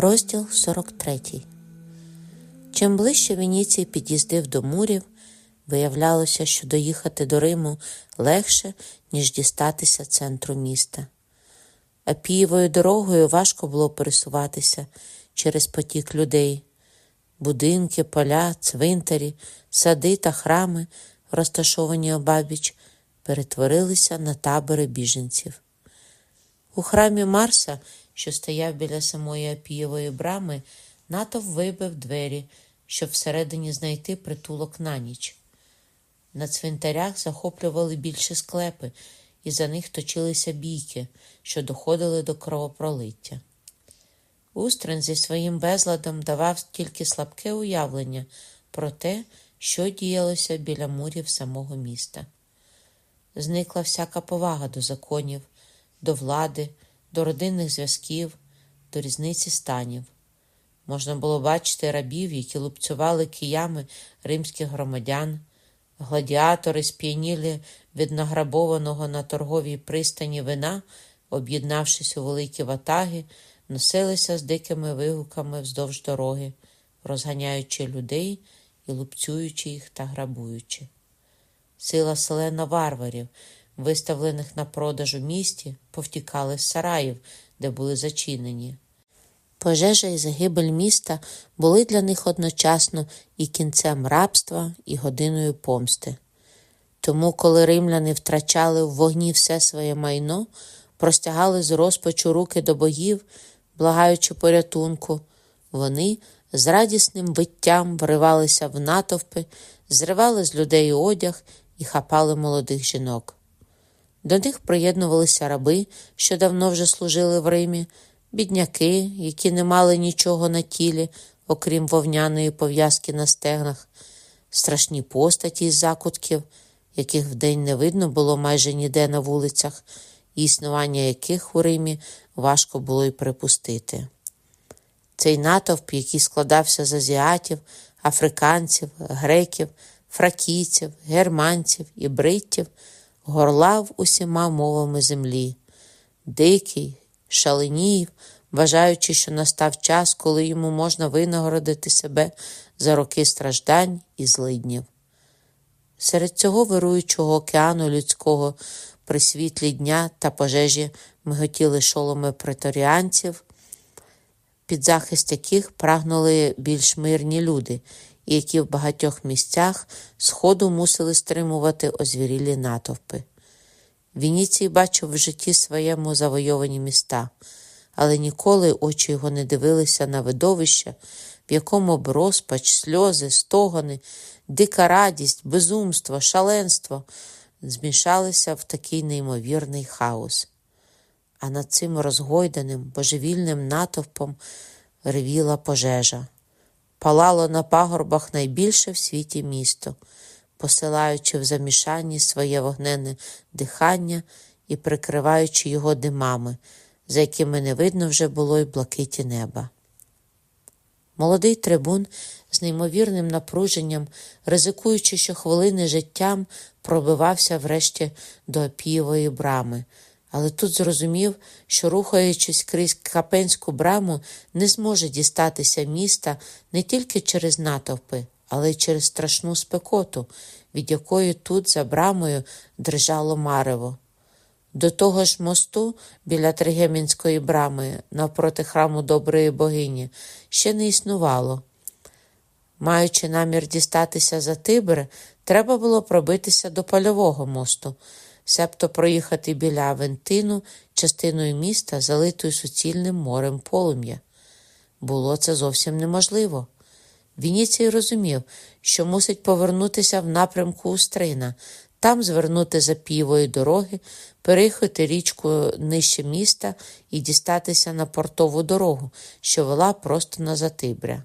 Розділ 43 Чим ближче Веніцій під'їздив до мурів, виявлялося, що доїхати до Риму легше, ніж дістатися центру міста. Апієвою дорогою важко було пересуватися через потік людей. Будинки, поля, цвинтарі, сади та храми, розташовані обабіч, перетворилися на табори біженців. У храмі Марса що стояв біля самої Апієвої брами, натов вибив двері, щоб всередині знайти притулок на ніч. На цвинтарях захоплювали більше склепи, і за них точилися бійки, що доходили до кровопролиття. Устрин зі своїм безладом давав тільки слабке уявлення про те, що діялося біля мурів самого міста. Зникла всяка повага до законів, до влади, до родинних зв'язків, до різниці станів. Можна було бачити рабів, які лупцювали киями римських громадян, гладіатори сп'янілі від награбованого на торговій пристані вина, об'єднавшись у великі ватаги, носилися з дикими вигуками вздовж дороги, розганяючи людей і лупцюючи їх та грабуючи. Сила селена варварів, виставлених на продаж у місті, повтікали з сараїв, де були зачинені. Пожежа і загибель міста були для них одночасно і кінцем рабства, і годиною помсти. Тому, коли римляни втрачали в вогні все своє майно, простягали з розпачу руки до богів, благаючи порятунку, вони з радісним виттям вривалися в натовпи, зривали з людей одяг і хапали молодих жінок. До них приєднувалися раби, що давно вже служили в Римі, бідняки, які не мали нічого на тілі, окрім вовняної пов'язки на стегнах, страшні постаті з закутків, яких вдень не видно було майже ніде на вулицях, і існування яких у Римі важко було й припустити. Цей натовп, який складався з азіатів, африканців, греків, фракійців, германців і бриттів горлав усіма мовами землі, дикий, шаленів, вважаючи, що настав час, коли йому можна винагородити себе за роки страждань і злиднів. Серед цього вируючого океану людського при світлі дня та пожежі миготіли шоломи преторіанців, під захист яких прагнули більш мирні люди, які в багатьох місцях сходу мусили стримувати озвірілі натовпи. Вініцій бачив в житті своєму завойовані міста, але ніколи очі його не дивилися на видовище, в якому б розпач, сльози, стогони, дика радість, безумство, шаленство змішалися в такий неймовірний хаос. А над цим розгойданим, божевільним натовпом ревіла пожежа палало на пагорбах найбільше в світі місто, посилаючи в замішанні своє вогнене дихання і прикриваючи його димами, за якими не видно вже було й блакиті неба. Молодий трибун з неймовірним напруженням, ризикуючи щохвилини життям, пробивався врешті до Апієвої брами але тут зрозумів, що, рухаючись крізь капенську браму, не зможе дістатися міста не тільки через натовпи, але й через страшну спекоту, від якої тут, за брамою, дрижало марево. До того ж мосту біля Тригемінської брами, навпроти храму доброї богині, ще не існувало. Маючи намір дістатися за Тибр, треба було пробитися до польового мосту себто проїхати біля Авентину частиною міста, залитою суцільним морем полум'я. Було це зовсім неможливо. Вініцій розумів, що мусить повернутися в напрямку Устрина, там звернути за півої дороги, переїхати річку нижче міста і дістатися на портову дорогу, що вела просто на Затибря.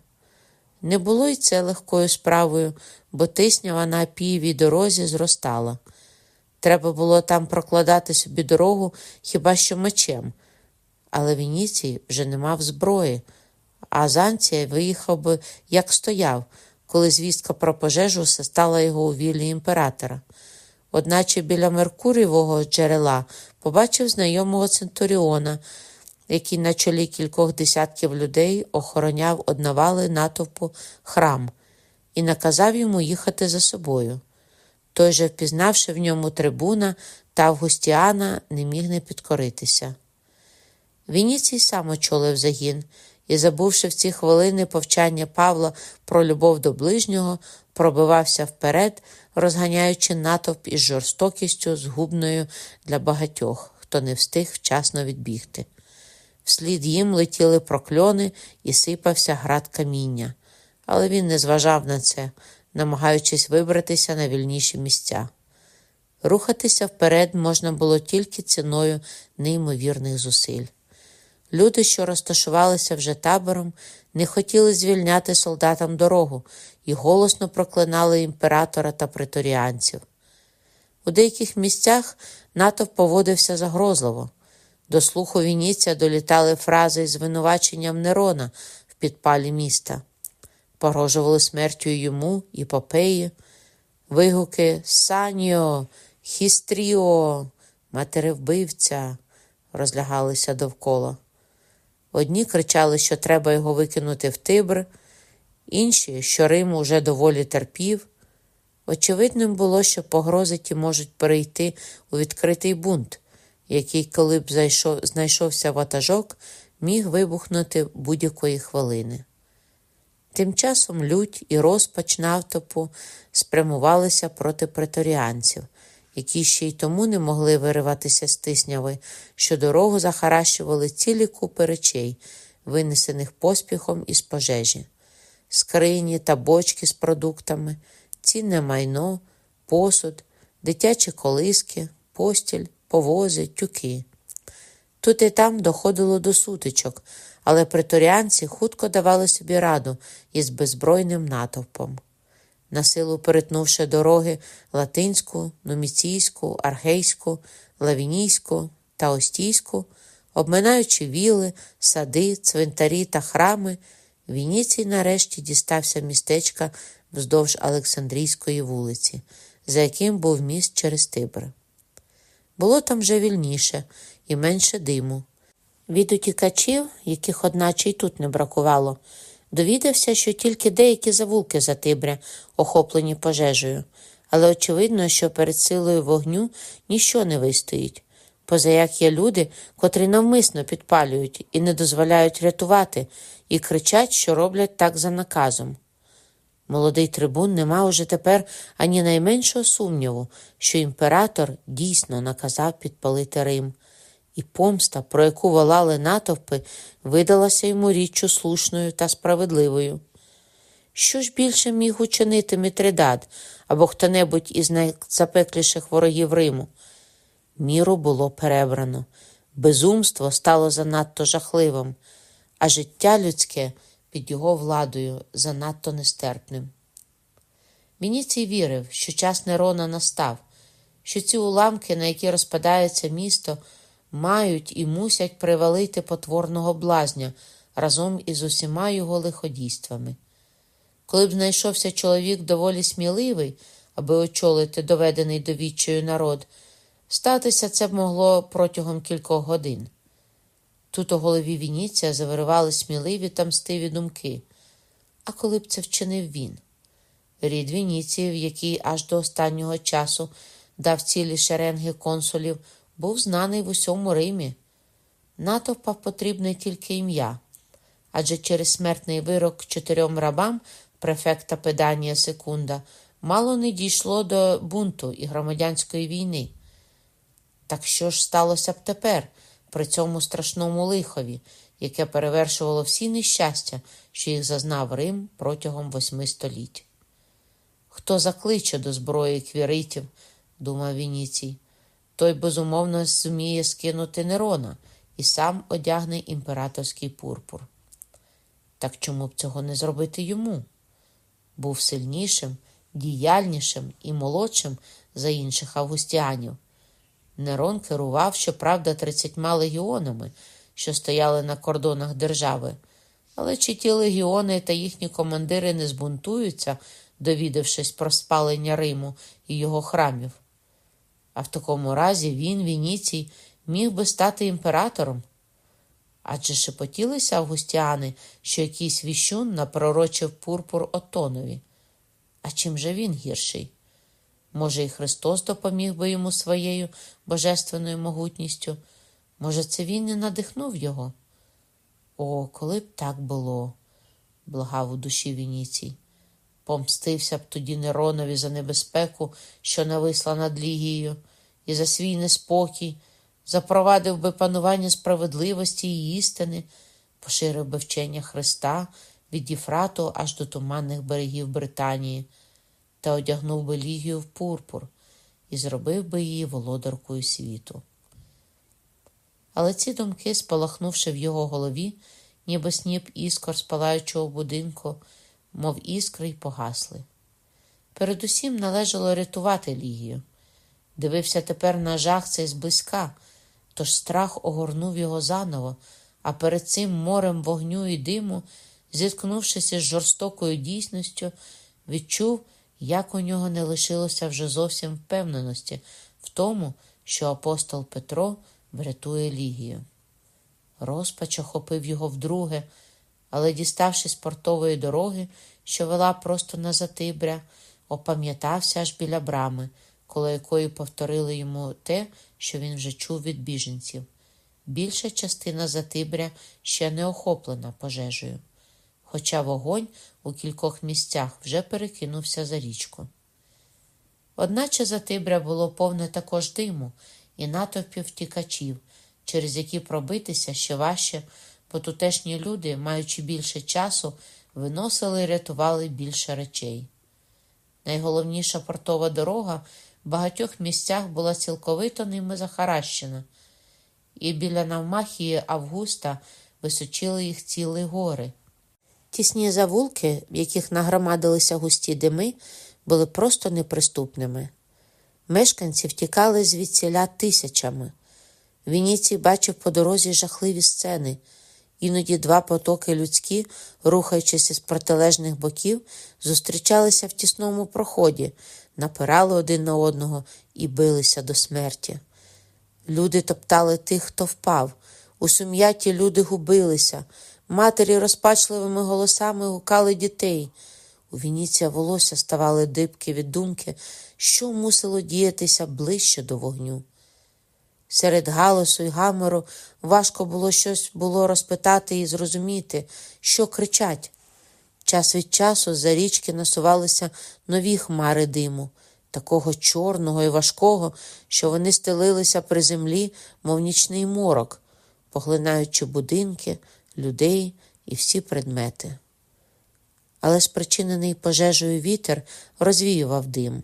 Не було й це легкою справою, бо тиснява на Апієвій дорозі зростала. Треба було там прокладати собі дорогу хіба що мечем. Але Вініцій вже не мав зброї, а Занція виїхав би, як стояв, коли звістка про пожежу стала його у віллі імператора. Одначе біля Меркурівого джерела побачив знайомого Центуріона, який на чолі кількох десятків людей охороняв однавали натовпу храм і наказав йому їхати за собою. Той же, впізнавши в ньому трибуна та Августіана, не міг не підкоритися. Вініцій сам очолив загін і, забувши в ці хвилини повчання Павла про любов до ближнього, пробивався вперед, розганяючи натовп із жорстокістю, згубною для багатьох, хто не встиг вчасно відбігти. Вслід їм летіли прокльони і сипався град каміння, але він не зважав на це, намагаючись вибратися на вільніші місця. Рухатися вперед можна було тільки ціною неймовірних зусиль. Люди, що розташувалися вже табором, не хотіли звільняти солдатам дорогу і голосно проклинали імператора та преторіанців. У деяких місцях натовп поводився загрозливо. До слуху Вініція долітали фрази із звинуваченням Нерона в підпалі міста, погрожували смертю йому і Попеї, вигуки Саніо, Хістріо, матеревбивця розлягалися довкола. Одні кричали, що треба його викинути в Тибр, інші, що Рим уже доволі терпів. Очевидним було, що погрози ті можуть перейти у відкритий бунт, який, коли б зайшов, знайшовся ватажок, міг вибухнути будь-якої хвилини. Тим часом лють і розпач навтопу спрямувалися проти преторіанців, які ще й тому не могли вириватися з тисняви, що дорогу захаращували цілі купи речей, винесених поспіхом із пожежі, скрині та бочки з продуктами, цінне майно, посуд, дитячі колиски, постіль, повози, тюки. Тут і там доходило до сутичок, але преторіанці хутко давали собі раду із беззбройним натовпом насилу перетнувши дороги латинську, нуміційську, архейську, лавінійську та остійську, обминаючи віли, сади, цвинтарі та храми, Вініцій нарешті дістався містечка вздовж Олександрійської вулиці, за яким був міст через Тибр. Було там вже вільніше і менше диму. Від утікачів, яких одначе й тут не бракувало, Довідався, що тільки деякі завулки Затибря охоплені пожежею, але очевидно, що перед силою вогню ніщо не вистоїть, поза як є люди, котрі навмисно підпалюють і не дозволяють рятувати, і кричать, що роблять так за наказом. Молодий трибун не мав уже тепер ані найменшого сумніву, що імператор дійсно наказав підпалити Рим і помста, про яку волали натовпи, видалася йому річчю слушною та справедливою. Що ж більше міг учинити Мітридат або хто небудь із найзапекліших ворогів Риму? Міру було перебрано, безумство стало занадто жахливим, а життя людське під його владою занадто нестерпним. Вініцій вірив, що час Нерона настав, що ці уламки, на які розпадається місто, мають і мусять привалити потворного блазня разом із усіма його лиходійствами. Коли б знайшовся чоловік доволі сміливий, аби очолити доведений до народ, статися це б могло протягом кількох годин. Тут у голові Вініція завиривали сміливі та мстиві думки. А коли б це вчинив він? Рід Вініціїв, який аж до останнього часу дав цілі шеренги консулів був знаний в усьому Римі. Натовпа потрібне тільки ім'я, адже через смертний вирок чотирьом рабам префекта Педанія Секунда мало не дійшло до бунту і громадянської війни. Так що ж сталося б тепер, при цьому страшному лихові, яке перевершувало всі нещастя, що їх зазнав Рим протягом восьми століть? Хто закличе до зброї квіритів, думав Вініцій той безумовно зуміє скинути Нерона і сам одягне імператорський пурпур. Так чому б цього не зробити йому? Був сильнішим, діяльнішим і молодшим за інших августіанів. Нерон керував, щоправда, тридцятьма легіонами, що стояли на кордонах держави, але чи ті легіони та їхні командири не збунтуються, довідавшись про спалення Риму і його храмів? А в такому разі він, Вініцій, міг би стати імператором. Адже шепотілися августіани, що якийсь віщун напророчив пурпур Отонові. А чим же він гірший? Може, і Христос допоміг би йому своєю божественною могутністю? Може, це він і надихнув його? О, коли б так було, благав у душі Вініцій. Помстився б тоді Неронові за небезпеку, що нависла над Лігією, і за свій неспокій, запровадив би панування справедливості і істини, поширив би вчення Христа від Єфрату аж до туманних берегів Британії, та одягнув би Лігію в пурпур і зробив би її володаркою світу. Але ці думки, спалахнувши в його голові, ніби сніп іскор спалаючого будинку, мов іскри й погасли. Передусім належало рятувати Лігію. Дивився тепер на жах цей зблизька, тож страх огорнув його заново, а перед цим морем вогню і диму, зіткнувшись із жорстокою дійсністю, відчув, як у нього не лишилося вже зовсім впевненості в тому, що апостол Петро врятує Лігію. Розпач охопив його вдруге, але, діставшись портової дороги, що вела просто на Затибря, опам'ятався аж біля брами, коло якої повторили йому те, що він вже чув від біженців. Більша частина Затибря ще не охоплена пожежею, хоча вогонь у кількох місцях вже перекинувся за річку. Одначе Затибря було повне також диму і натовпів втікачів, через які пробитися ще важче, бо тутешні люди, маючи більше часу, виносили і рятували більше речей. Найголовніша портова дорога в багатьох місцях була цілковито ними захаращена, і біля Навмахії Августа височили їх ціли гори. Тісні завулки, в яких нагромадилися густі дими, були просто неприступними. Мешканці втікали звідсіля тисячами. Вініцій бачив по дорозі жахливі сцени. Іноді два потоки людські, рухаючись із протилежних боків, зустрічалися в тісному проході, напирали один на одного і билися до смерті. Люди топтали тих, хто впав. У сум'яті люди губилися, матері розпачливими голосами гукали дітей. У Вініція волосся ставали дибки від думки, що мусило діятися ближче до вогню. Серед галасу й гамору важко було щось було розпитати і зрозуміти, що кричать. Час від часу за річки насувалися нові хмари диму, такого чорного і важкого, що вони стелилися при землі, мов нічний морок, поглинаючи будинки, людей і всі предмети. Але спричинений пожежею вітер розвіював дим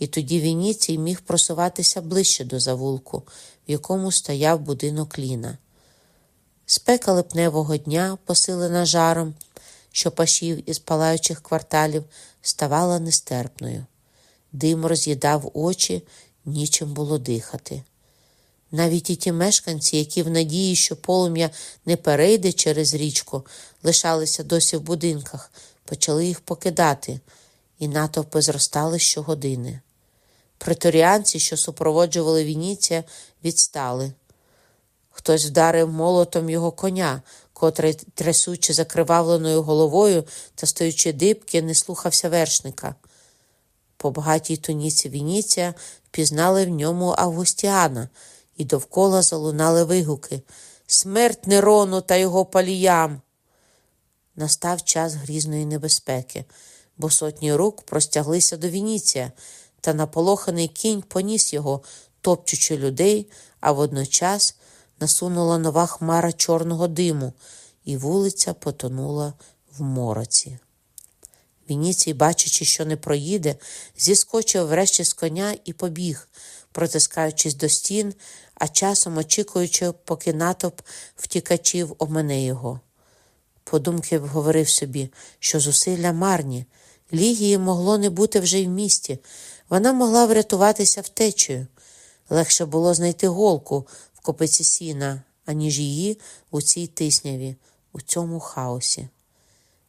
і тоді Вініцій міг просуватися ближче до завулку, в якому стояв будинок Ліна. Спека липневого дня, посилена жаром, що пашів із палаючих кварталів, ставала нестерпною. Дим роз'їдав очі, нічим було дихати. Навіть і ті мешканці, які в надії, що полум'я не перейде через річку, лишалися досі в будинках, почали їх покидати, і натовпи зростали щогодини. Преторіанці, що супроводжували Вініція, відстали. Хтось вдарив молотом його коня, котрий, трясучи закривавленою головою та стоючи дибки, не слухався вершника. По багатій туніці Вініція впізнали в ньому Августіана, і довкола залунали вигуки Смерть Нерону та його паліям. Настав час грізної небезпеки, бо сотні рук простяглися до Вініція та наполоханий кінь поніс його, топчучи людей, а водночас насунула нова хмара чорного диму, і вулиця потонула в мороці. Вініцій, бачачи, що не проїде, зіскочив врешті з коня і побіг, протискаючись до стін, а часом очікуючи, поки натовп втікачів омине його. Подумки говорив собі, що зусилля марні, лігії могло не бути вже й в місті, вона могла врятуватися втечею. Легше було знайти голку в копиці сіна, аніж її у цій тисняві, у цьому хаосі.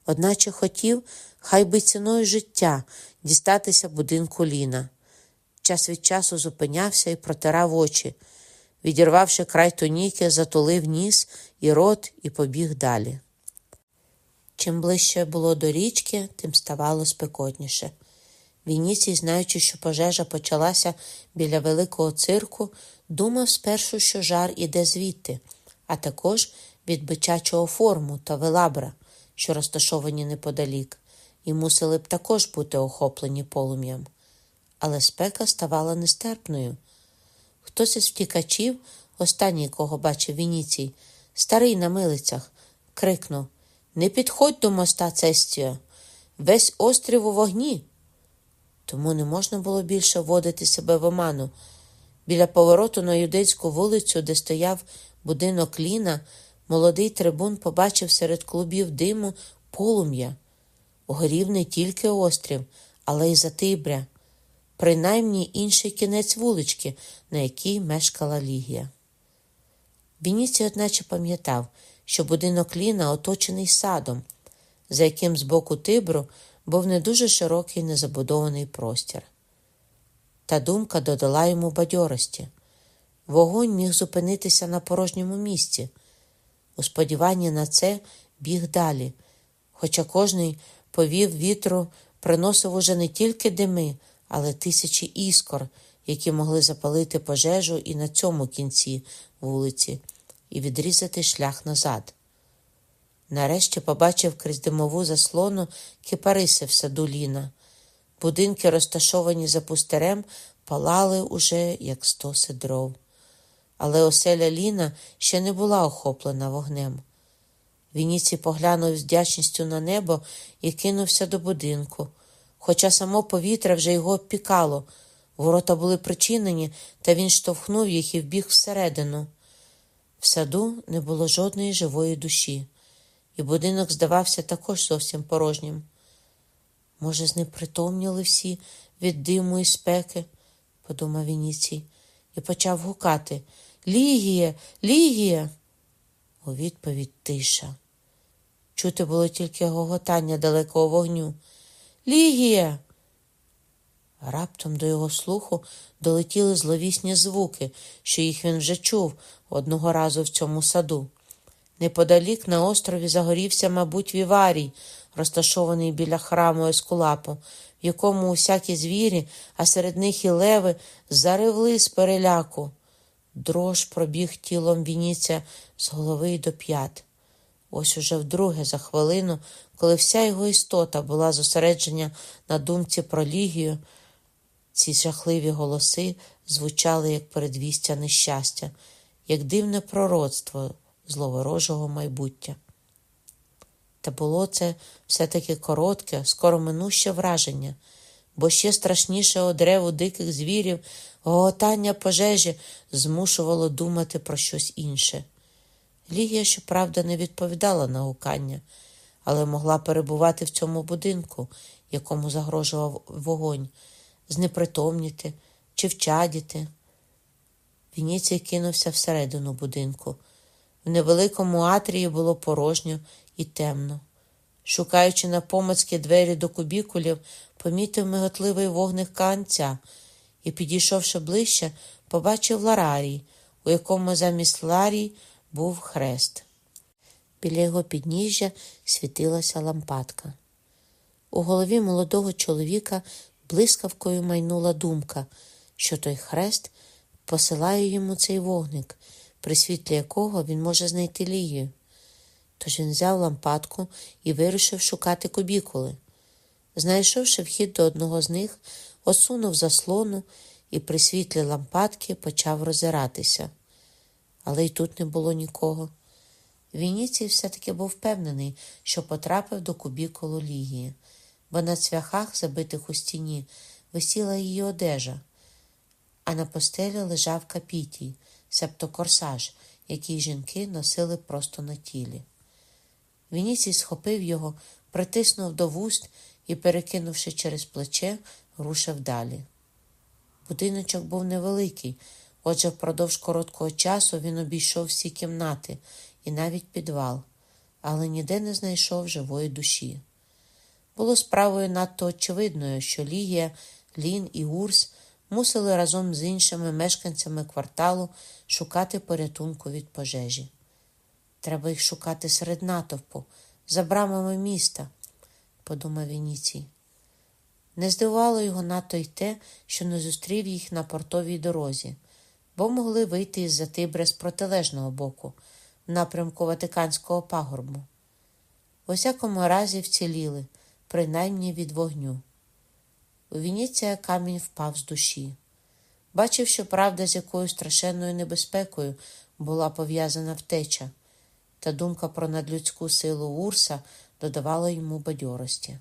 Одначе хотів, хай би ціною життя дістатися будинку Ліна. Час від часу зупинявся і протирав очі. Відірвавши край туніки, затулив ніс і рот і побіг далі. Чим ближче було до річки, тим ставало спекотніше. Вініцій, знаючи, що пожежа почалася біля великого цирку, думав спершу, що жар іде звідти, а також від бичачого форму та велабра, що розташовані неподалік, і мусили б також бути охоплені полум'ям. Але спека ставала нестерпною. Хтось із втікачів, останній, кого бачив Вініцій, старий на милицях, крикнув Не підходь до моста Цестіо, весь острів у вогні. Тому не можна було більше вводити себе в оману. Біля повороту на юдейську вулицю, де стояв будинок Ліна, молодий трибун побачив серед клубів диму полум'я. Горів не тільки острів, але й Затибря, принаймні інший кінець вулички, на якій мешкала Лігія. Вініцій, одначе, пам'ятав, що будинок Ліна оточений садом, за яким з боку Тибру був не дуже широкий незабудований простір. Та думка додала йому бадьорості. Вогонь міг зупинитися на порожньому місці. У сподіванні на це біг далі, хоча кожний повів вітру приносив уже не тільки дими, але тисячі іскор, які могли запалити пожежу і на цьому кінці вулиці, і відрізати шлях назад. Нарешті побачив крізь димову заслону кипариси в саду Ліна. Будинки, розташовані за пустирем, палали уже, як стоси дров. Але оселя Ліна ще не була охоплена вогнем. Вініці поглянув з вдячністю на небо і кинувся до будинку, хоча само повітря вже його обпікало. Ворота були причинені, та він штовхнув їх і вбіг всередину. В саду не було жодної живої душі і будинок здавався також зовсім порожнім. Може, знепритомніли всі від диму і спеки, подумав Вініцій, і почав гукати Лігія, Лігія. У відповідь тиша. Чути було тільки гоготання далекого вогню. Лігія. Раптом до його слуху долетіли зловісні звуки, що їх він вже чув одного разу в цьому саду. Неподалік на острові загорівся, мабуть, віварій, розташований біля храму Ескулапу, в якому усякі звірі, а серед них і леви, заревли з переляку. Дрож пробіг тілом Вініця з голови й до п'ят. Ось уже вдруге, за хвилину, коли вся його істота була зосередження на думці про лігію, ці жахливі голоси звучали як передвістя нещастя, як дивне пророцтво зловорожого майбуття. Та було це все-таки коротке, скоро минуще враження, бо ще страшніше одреву диких звірів, гоготання пожежі змушувало думати про щось інше. Лігія, щоправда, не відповідала на гукання, але могла перебувати в цьому будинку, якому загрожував вогонь, знепритомніти чи вчадіти. Вініцій кинувся всередину будинку. В невеликому атрії було порожньо і темно. Шукаючи на помацькі двері до кубікулів, помітив миготливий вогник канця і, підійшовши ближче, побачив ларарій, у якому замість ларій був хрест. Біля його підніжжя світилася лампадка. У голові молодого чоловіка блискавкою майнула думка, що той хрест посилає йому цей вогник, при світлі якого він може знайти лігію. Тож він взяв лампадку і вирішив шукати кубікули. Знайшовши вхід до одного з них, осунув заслону і при світлі лампадки почав розиратися. Але й тут не було нікого. Вініцій все-таки був впевнений, що потрапив до кубікулу Лігії, бо на цвяхах, забитих у стіні, висіла її одежа, а на постелі лежав капітій, себто корсаж, який жінки носили просто на тілі. Вініцій схопив його, притиснув до вуст і, перекинувши через плече, рушив далі. Будиночок був невеликий, отже, впродовж короткого часу він обійшов всі кімнати і навіть підвал, але ніде не знайшов живої душі. Було справою надто очевидною, що Лігія, Лін і Урс мусили разом з іншими мешканцями кварталу шукати порятунку від пожежі. Треба їх шукати серед натовпу, за брамами міста, подумав Вініцій. Не здивувало його надто й те, що не зустрів їх на портовій дорозі, бо могли вийти із Затибря з протилежного боку, в напрямку Ватиканського пагорбу. В усякому разі вціліли, принаймні від вогню. У Вініція камінь впав з душі. Бачив, що правда, з якою страшенною небезпекою була пов'язана втеча, та думка про надлюдську силу Урса додавала йому бадьорості.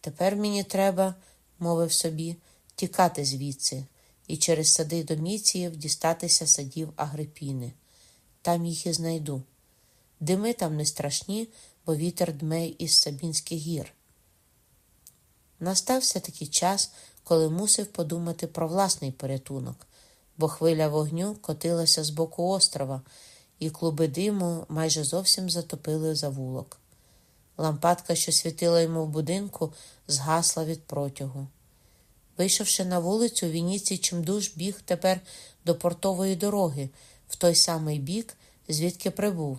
Тепер мені треба, мовив собі, тікати звідси і через сади доміціїв дістатися садів Агрипіни. Там їх і знайду. Дими там не страшні, бо вітер дме із Сабінських гір. Настався такий час, коли мусив подумати про власний порятунок, бо хвиля вогню котилася з боку острова, і клуби диму майже зовсім затопили завулок. Лампадка, що світила йому в будинку, згасла від протягу. Вийшовши на вулицю, Вініцій чимдуж біг тепер до портової дороги, в той самий бік, звідки прибув,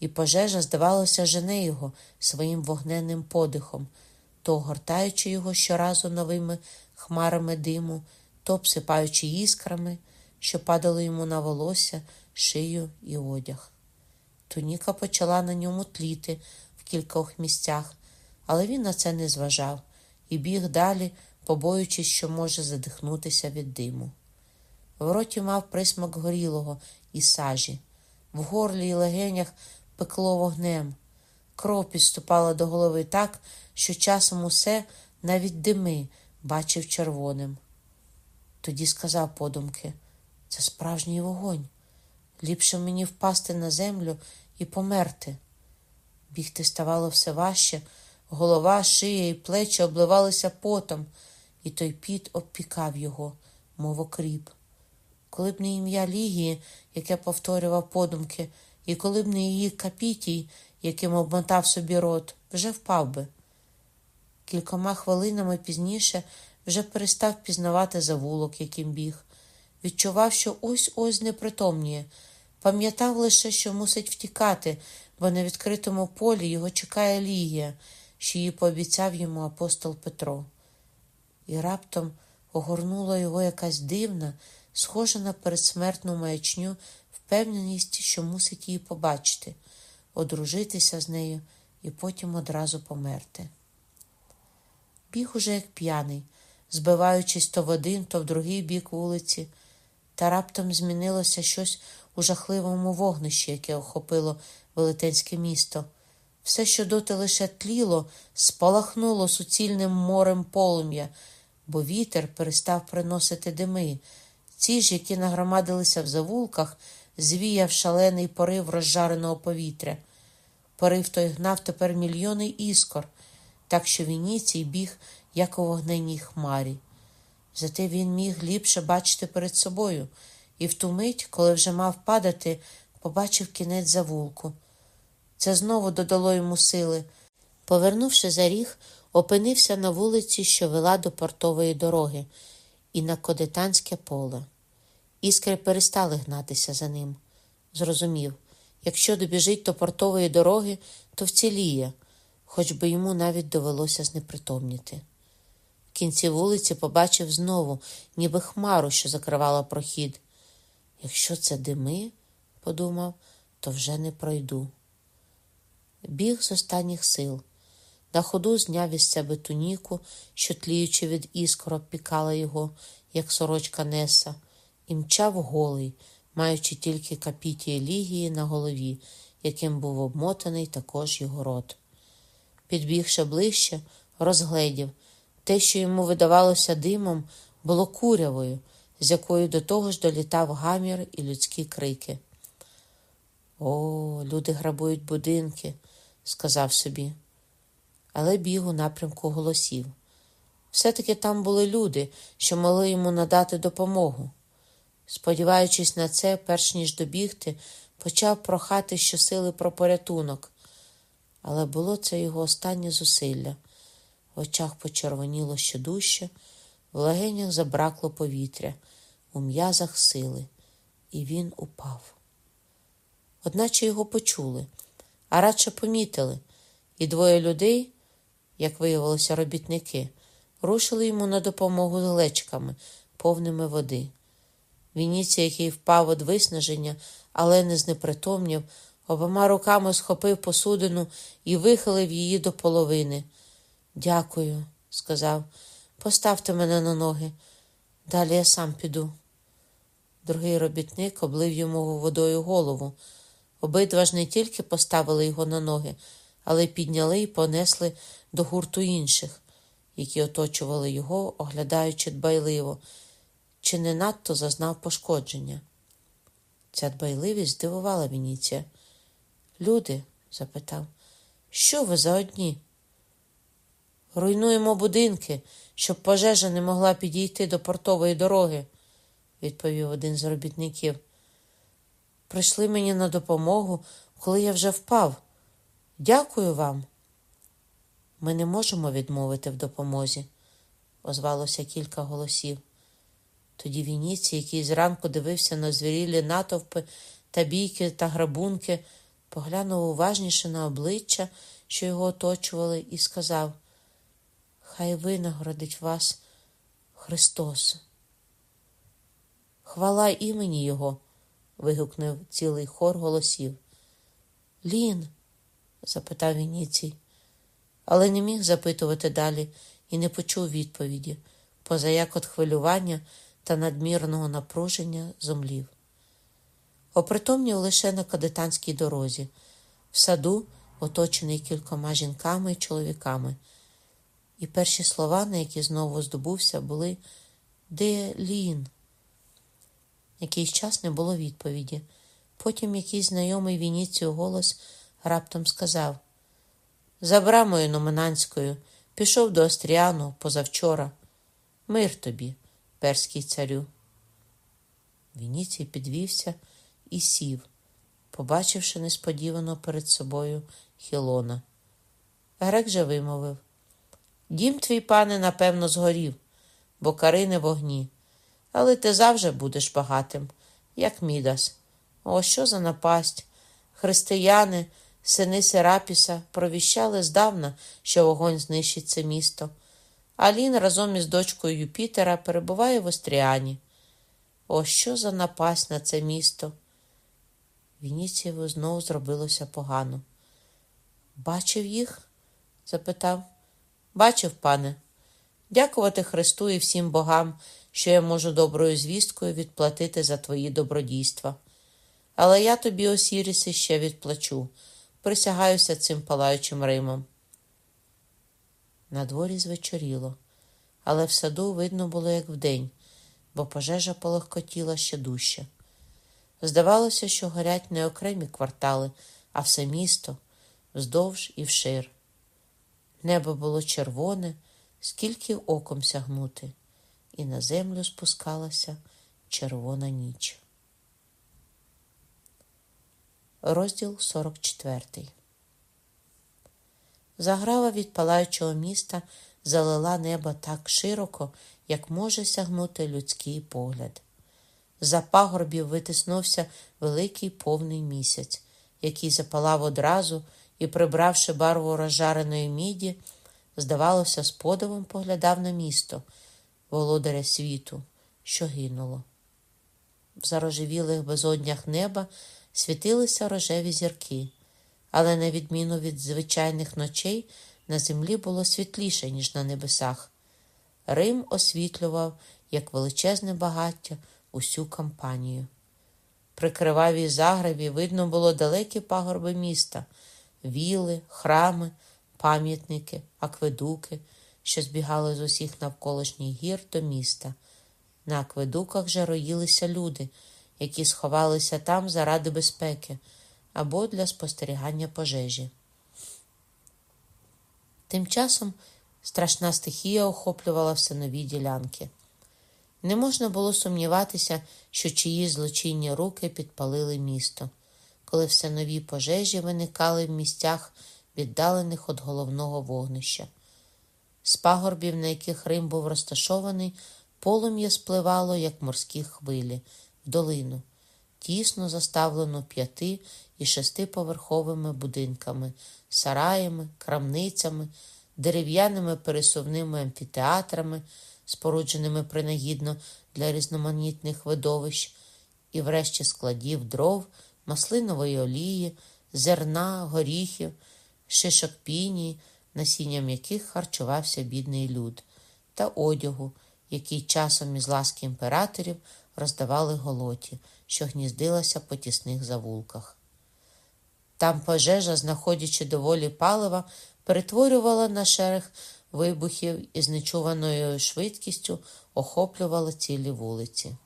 і пожежа, здавалося, жене його своїм вогненним подихом, то огортаючи його щоразу новими хмарами диму, то обсипаючи іскрами, що падали йому на волосся, шию і одяг. Туніка почала на ньому тліти в кількох місцях, але він на це не зважав і біг далі, побоюючись, що може задихнутися від диму. В роті мав присмак горілого і сажі, в горлі і легенях пекло вогнем. Кров підступала до голови так, що часом усе, навіть дими, бачив червоним. Тоді сказав подумки це справжній вогонь. Ліпше мені впасти на землю і померти. Бігти ставало все важче, голова, шия і плечі обливалися потом, і той піт обпікав його, мов окріп. Коли б не ім'я Лігії, яке повторював подумки, і коли б не її капітій, яким обмотав собі рот, вже впав би. Кількома хвилинами пізніше вже перестав пізнавати завулок, яким біг. Відчував, що ось ось непритомніє, пам'ятав лише, що мусить втікати, бо на відкритому полі його чекає Лігія, що її пообіцяв йому апостол Петро. І раптом огорнула його якась дивна, схожа на передсмертну маячню, впевненість, що мусить її побачити, одружитися з нею і потім одразу померти. Біг уже як п'яний, збиваючись то в один, то в другий бік вулиці, та раптом змінилося щось у жахливому вогнищі, яке охопило велетенське місто. Все, що доти лише тліло, спалахнуло суцільним морем полум'я, бо вітер перестав приносити дими. Ці ж, які нагромадилися в завулках, звіяв шалений порив розжареного повітря. Порив той гнав тепер мільйони іскор, так що Вініцій біг, як у вогненній хмарі. Зате він міг ліпше бачити перед собою, і в ту мить, коли вже мав падати, побачив кінець завулку. Це знову додало йому сили. Повернувши за ріг, опинився на вулиці, що вела до портової дороги, і на кодетанське поле. Іскри перестали гнатися за ним. Зрозумів, якщо добіжить до портової дороги, то вціліє, хоч би йому навіть довелося знепритомніти. В кінці вулиці побачив знову, ніби хмару, що закривала прохід. Якщо це дими, подумав, то вже не пройду. Біг з останніх сил. На ходу зняв із себе туніку, що, тліючи від іскор, обпікала його, як сорочка Неса, і мчав голий, маючи тільки капітії лігії на голові, яким був обмотаний також його рот. Підбігши ближче, розгледів те, що йому видавалося димом, було курявою, з якою до того ж долітав гамір і людські крики. О, люди грабують будинки, сказав собі, але біг у напрямку голосів. Все-таки там були люди, що могли йому надати допомогу. Сподіваючись на це, перш ніж добігти, почав прохати щосили про порятунок. Але було це його останнє зусилля. В очах почервоніло ще дужче, В легенях забракло повітря, у м'язах сили, і він упав. Одначе його почули, а радше помітили, і двоє людей, як виявилося, робітники, рушили йому на допомогу з глечками, повними води. Вініцій, який впав від виснаження, але не знепритомнів, обома руками схопив посудину і вихилив її до половини. Дякую, сказав, поставте мене на ноги. Далі я сам піду. Другий робітник облив йому водою голову. Обидва ж не тільки поставили його на ноги, але підняли і понесли до гурту інших, які оточували його, оглядаючи дбайливо, чи не надто зазнав пошкодження. Ця дбайливість здивувала Вініція. Люди, запитав, що ви за одні? Руйнуємо будинки, щоб пожежа не могла підійти до портової дороги, відповів один з робітників. Прийшли мені на допомогу, коли я вже впав. Дякую вам. Ми не можемо відмовити в допомозі, озвалося кілька голосів. Тоді Вініці, який зранку дивився на звірілі натовпи та бійки та грабунки, поглянув уважніше на обличчя, що його оточували, і сказав: Хай винагородить вас Христос. Хвала імені Його. вигукнув цілий хор голосів. Лін? запитав Вініцій, але не міг запитувати далі і не почув відповіді, позаяк от хвилювання та надмірного напруження зумлів. Опритомнів лише на кадетанській дорозі, в саду, оточений кількома жінками і чоловіками. І перші слова, на які знову здобувся, були Де Лін? Якийсь час не було відповіді. Потім якийсь знайомий Вініцію голос раптом сказав За брамою Номинанською пішов до Остріану позавчора. Мир тобі, перський царю. Вініцій підвівся і сів, побачивши несподівано перед собою Хілона. Грек же вимовив Дім твій, пане, напевно, згорів, бо кари вогні, але ти завжди будеш багатим, як Мідас. О, що за напасть! Християни, сини Серапіса, провіщали здавна, що вогонь знищить це місто. Алін разом із дочкою Юпітера перебуває в Остріані. О, що за напасть на це місто! Вініцієву знову зробилося погано. Бачив їх? запитав. Бачив, пане. Дякувати Христу і всім богам, що я можу доброю звісткою відплатити за твої добродійства. Але я тобі, Осіріси, ще відплачу. Присягаюся цим палаючим Римом. На дворі звечоріло, але в саду видно було, як вдень, бо пожежа полегкотіла ще дужче. Здавалося, що горять не окремі квартали, а все місто вздовж і вшир. Небо було червоне, скільки оком сягнути, і на землю спускалася червона ніч. Розділ 44 Заграва від палаючого міста залила небо так широко, як може сягнути людський погляд. За пагорбів витиснувся великий повний місяць, який запалав одразу і, прибравши барву розжареної міді, здавалося, з подивом поглядав на місто, володаря світу, що гинуло. В зарожевілих безоднях неба світилися рожеві зірки, але, на відміну від звичайних ночей, на землі було світліше, ніж на небесах. Рим освітлював, як величезне багаття, усю кампанію. При кривавій загребі видно було далекі пагорби міста, віли, храми, пам'ятники, акведуки, що збігали з усіх навколишніх гір до міста. На акведуках же роїлися люди, які сховалися там заради безпеки або для спостерігання пожежі. Тим часом страшна стихія охоплювала все нові ділянки. Не можна було сумніватися, що чиї злочинні руки підпалили місто, коли все нові пожежі виникали в місцях, віддалених від головного вогнища. З пагорбів, на яких Рим був розташований, полум'я спливало, як морські хвилі, в долину, тісно заставлену п'яти і шестиповерховими будинками, сараями, крамницями, дерев'яними пересувними амфітеатрами, спорудженими принагідно для різноманітних видовищ, і врешті складів дров, маслинової олії, зерна, горіхів, шишок пінії, насінням яких харчувався бідний люд, та одягу, який часом із ласки імператорів роздавали голоті, що гніздилася по тісних завулках. Там пожежа, знаходячи доволі палива, перетворювала на шерех вибухів і з нечуваною швидкістю охоплювала цілі вулиці.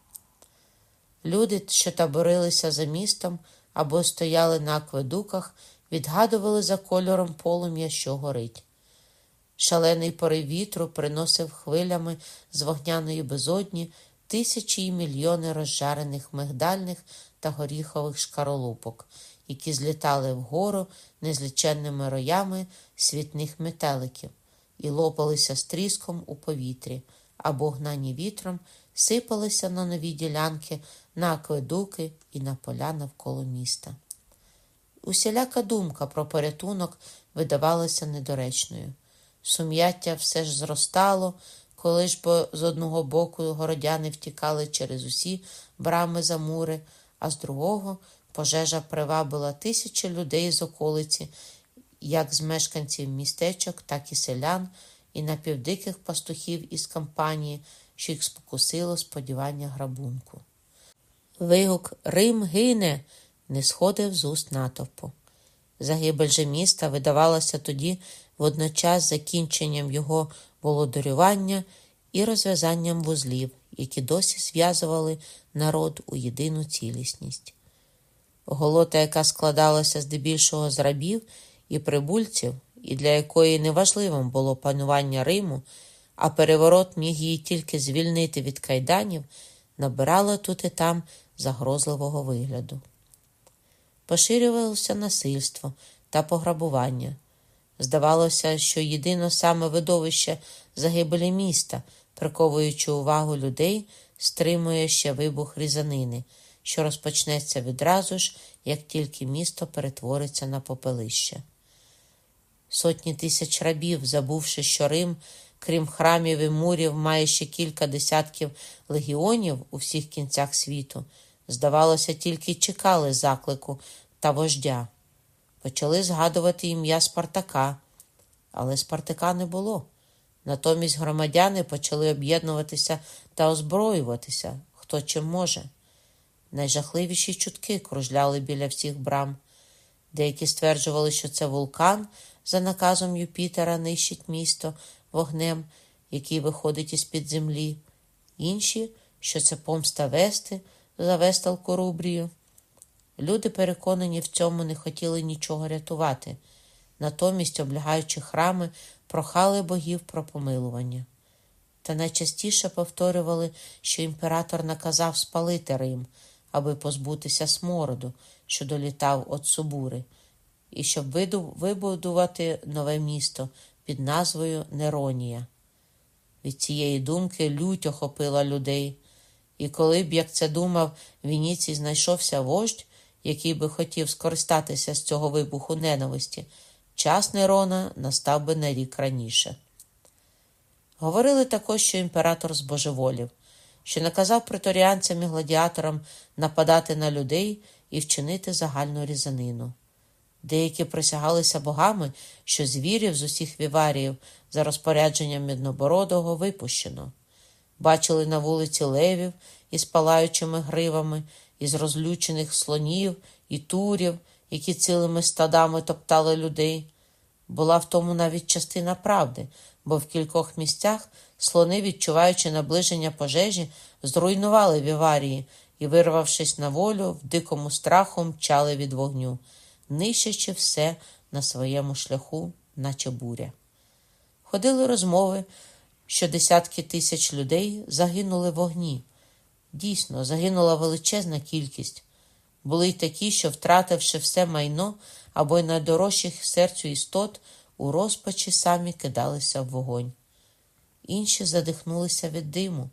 Люди, що таборилися за містом або стояли на акведуках, відгадували за кольором полум'я, що горить. Шалений порив вітру приносив хвилями з вогняної безодні тисячі і мільйони розжарених мигдальних та горіхових шкаролупок, які злітали вгору незліченними роями світних метеликів і лопалися стріском у повітрі, або гнані вітром сипалися на нові ділянки, на акведуки і на поля навколо міста. Усіляка думка про порятунок видавалася недоречною. Сум'яття все ж зростало, коли ж бо з одного боку городяни втікали через усі брами за мури, а з другого пожежа привабила тисячі людей з околиці, як з мешканців містечок, так і селян, і напівдиких пастухів із кампанії, що їх спокусило сподівання грабунку. Вигук Рим гине не сходив з уст натовпу. Загибель же міста видавалася тоді водночас закінченням його володарювання і розв'язанням вузлів, які досі зв'язували народ у єдину цілісність. Голота, яка складалася здебільшого з рабів і прибульців, і для якої неважливим було панування Риму, а переворот міг її тільки звільнити від кайданів, набирала тут і там загрозливого вигляду. Поширювалося насильство та пограбування. Здавалося, що єдино саме видовище загибелі міста, приковуючи увагу людей, стримує ще вибух різанини, що розпочнеться відразу ж, як тільки місто перетвориться на попелище. Сотні тисяч рабів, забувши, що Рим, крім храмів і мурів, має ще кілька десятків легіонів у всіх кінцях світу, здавалося, тільки чекали заклику та вождя. Почали згадувати ім'я Спартака, але Спартака не було. Натомість громадяни почали об'єднуватися та озброюватися, хто чим може. Найжахливіші чутки кружляли біля всіх брам. Деякі стверджували, що це вулкан за наказом Юпітера нищить місто вогнем, який виходить із під землі, інші, що це помста вести за весталку Рубрію. Люди, переконані в цьому, не хотіли нічого рятувати, натомість, облягаючи храми, прохали богів про помилування. Та найчастіше повторювали, що імператор наказав спалити Рим, аби позбутися смороду, що долітав від Субури, і щоб вибудувати нове місто під назвою Неронія. Від цієї думки лють охопила людей, і коли б, як це думав, Вініцій знайшовся вождь, який би хотів скористатися з цього вибуху ненависті, час Нерона настав би на рік раніше. Говорили також, що імператор збожеволів, що наказав преторіанцям і гладіаторам нападати на людей і вчинити загальну різанину. Деякі присягалися богами, що звірів з усіх віваріїв за розпорядженням Міднобородого випущено. Бачили на вулиці левів із палаючими гривами, із розлючених слонів і турів, які цілими стадами топтали людей. Була в тому навіть частина правди, бо в кількох місцях слони, відчуваючи наближення пожежі, зруйнували віварії і, вирвавшись на волю, в дикому страху мчали від вогню, нищачи все на своєму шляху, наче буря. Ходили розмови, що десятки тисяч людей загинули в вогні. Дійсно, загинула величезна кількість. Були й такі, що, втративши все майно або й найдорожчих серцю істот, у розпачі самі кидалися в вогонь. інші задихнулися від диму.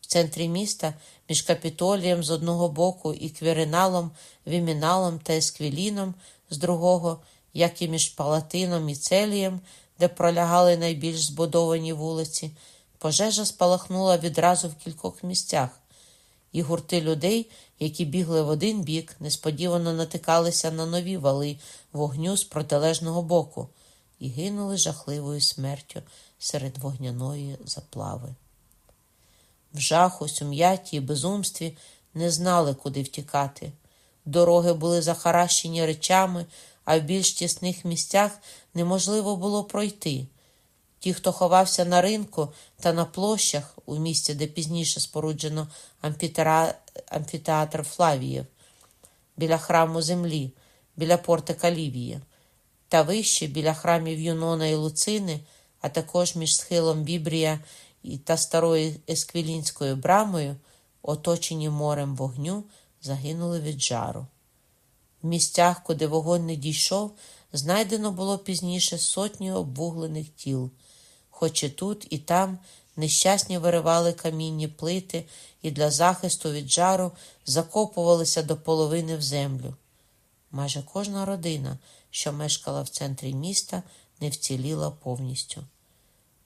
В центрі міста між капітолієм з одного боку і квіриналом, віміналом та есквіліном з другого, як і між Палатином і Целієм, де пролягали найбільш збудовані вулиці, пожежа спалахнула відразу в кількох місцях, і гурти людей, які бігли в один бік, несподівано натикалися на нові вали вогню з протилежного боку і гинули жахливою смертю серед вогняної заплави. В жаху, сум'яті і безумстві не знали, куди втікати. Дороги були захаращені речами, а в більш тісних місцях неможливо було пройти. Ті, хто ховався на ринку та на площах у місці, де пізніше споруджено амфітеатр Флавіїв, біля храму землі, біля портика Лівії, та вище біля храмів Юнона і Луцини, а також між схилом Бібрія та старою Есквілінською брамою, оточені морем вогню, загинули від жару. В місцях, куди вогонь не дійшов, знайдено було пізніше сотні обвуглених тіл, хоч і тут, і там нещасні виривали камінні плити і для захисту від жару закопувалися до половини в землю. Майже кожна родина, що мешкала в центрі міста, не вціліла повністю.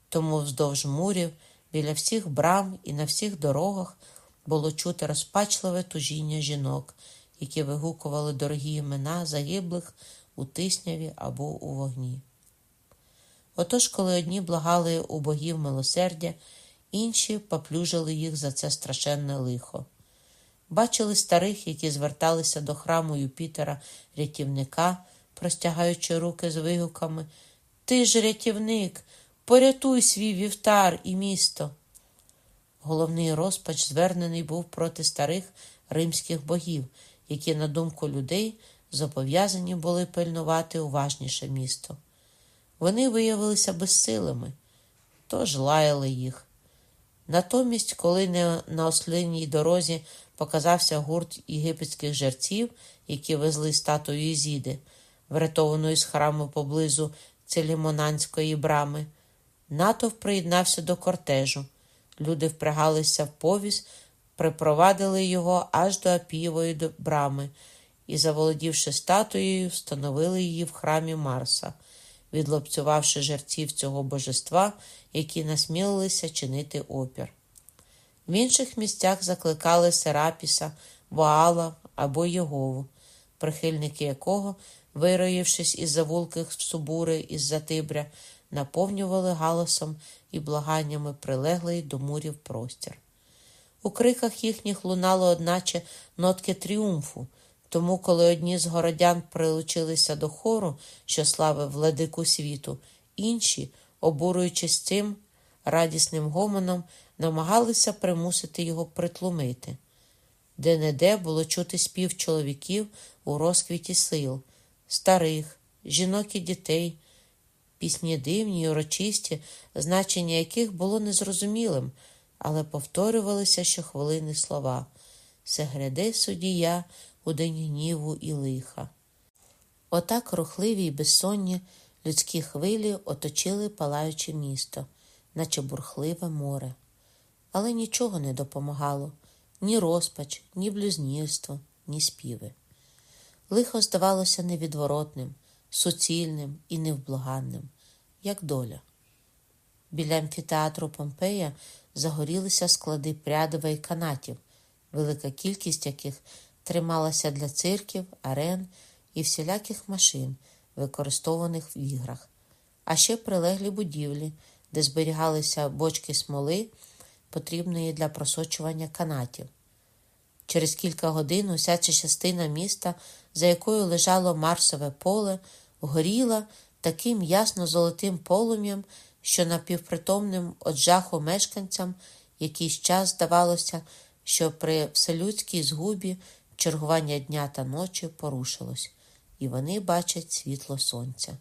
Тому вздовж мурів, біля всіх брам і на всіх дорогах було чути розпачливе тужіння жінок, які вигукували дорогі імена загиблих у тисняві або у вогні. Отож, коли одні благали у богів милосердя, інші поплюжили їх за це страшенне лихо. Бачили старих, які зверталися до храму Юпітера рятівника, простягаючи руки з вигуками Ти ж рятівник, порятуй свій вівтар і місто. Головний розпач звернений був проти старих римських богів, які, на думку людей, зобов'язані були пильнувати уважніше місто. Вони виявилися безсилими, тож лаяли їх. Натомість, коли на ослинній дорозі показався гурт єгипетських жерців, які везли статую Ізіди, врятованої з храму поблизу Целімонанської брами, натовп приєднався до кортежу. Люди впрягалися в повіз, припровадили його аж до Апієвої брами і, заволодівши статуєю, встановили її в храмі Марса, відлопцювавши жерців цього божества, які насмілилися чинити опір. В інших місцях закликали Серапіса, Ваала або Єгову, прихильники якого, вироївшись із завулких субури із Затибря, наповнювали галасом і благаннями прилеглий до мурів простір. У криках їхніх лунало, одначе, нотки тріумфу, тому, коли одні з городян прилучилися до хору, що славив владику світу, інші, обурюючись цим радісним гомоном, намагалися примусити його притлумити. Де не де було чути спів чоловіків у розквіті сил, старих, жінок і дітей, пісні дивні й урочисті, значення яких було незрозумілим, але повторювалися щохвилини слова Се гряде судія у день гніву і лиха. Отак рухливі й безсонні людські хвилі оточили палаюче місто, наче бурхливе море. Але нічого не допомагало ні розпач, ні блюзнірство, ні співи. Лихо здавалося невідворотним, суцільним і невблаганним, як доля. Біля амфітеатру Помпея загорілися склади прядова і канатів, велика кількість яких трималася для цирків, арен і всіляких машин, використованих в іграх, а ще прилеглі будівлі, де зберігалися бочки смоли, потрібної для просочування канатів. Через кілька годин уся ця частина міста, за якою лежало Марсове поле, горіла таким ясно золотим полум'ям, що напівпритомним от жаху мешканцям якийсь час здавалося, що при вселюдській згубі чергування дня та ночі порушилось, і вони бачать світло сонця.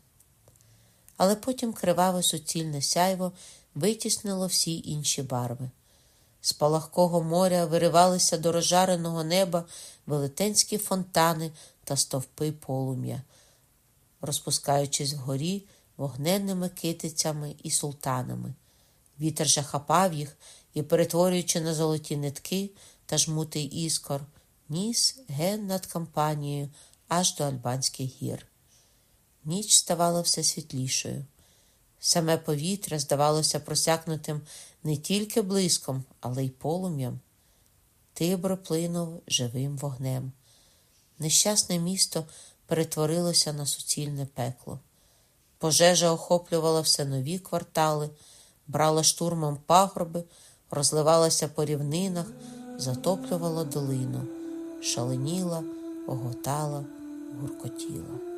Але потім криваве суцільне сяйво витіснило всі інші барви. З палахкого моря виривалися до розжареного неба велетенські фонтани та стовпи полум'я, розпускаючись вгорі вогненними китицями і султанами. Вітер же хапав їх і, перетворюючи на золоті нитки та жмути іскор, ніс ген над кампанією аж до Альбанських гір. Ніч ставала все світлішою. Саме повітря здавалося просякнутим не тільки блиском, але й полум'ям. Тибр плинув живим вогнем. Нещасне місто перетворилося на суцільне пекло. Пожежа охоплювала все нові квартали, брала штурмом пагорби, розливалася по рівнинах, затоплювала долину, шаленіла, оготала, гуркотіла.